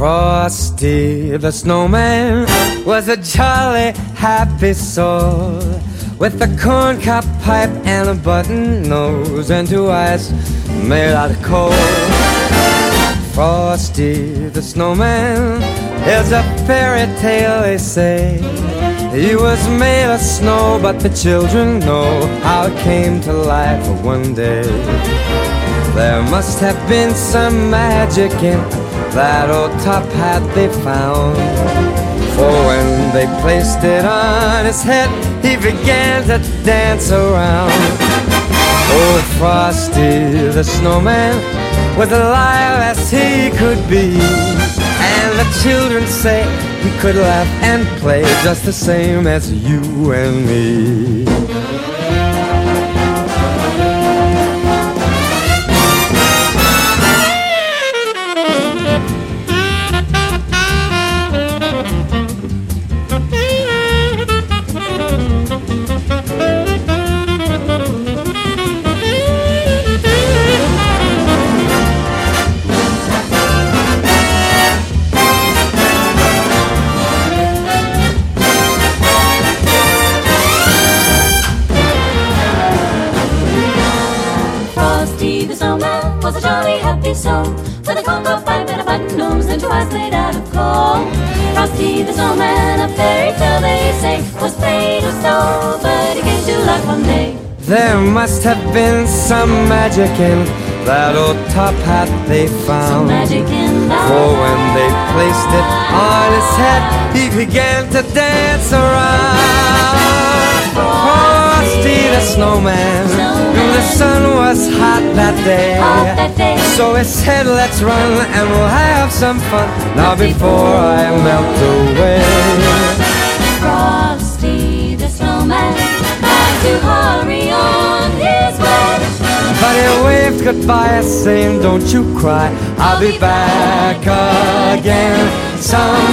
Frosty the snowman was a jolly, happy soul with a corncob pipe and a button nose and two eyes made out of coal. Frosty the snowman is a fairy tale, they say. He was made of snow, but the children know how it came to life one day. There must have been some magic in that old top hat they found. For when they placed it on his head, he began to dance around. Oh, Frosty the snowman was alive as he could be. And the children say he could laugh and play just the same as you and me. Frosty the snowman was a jolly happy soul With a corncob pipe and a button nose and two eyes made out of coal. Frosty the snowman, a fairy tale they say Was made of snow, but he came to life one day. There must have been some magic in that old top hat they Some found. magic in the For when they placed it on his head, he began to dance around. Frosty the snowman, the sun was hot that day. Hot that day. So he said, let's run and we'll have some fun. Now before I melt away. Frosty the snowman had to hurry on his way But he waved goodbye, saying, Don't you cry, I'll be back again someday.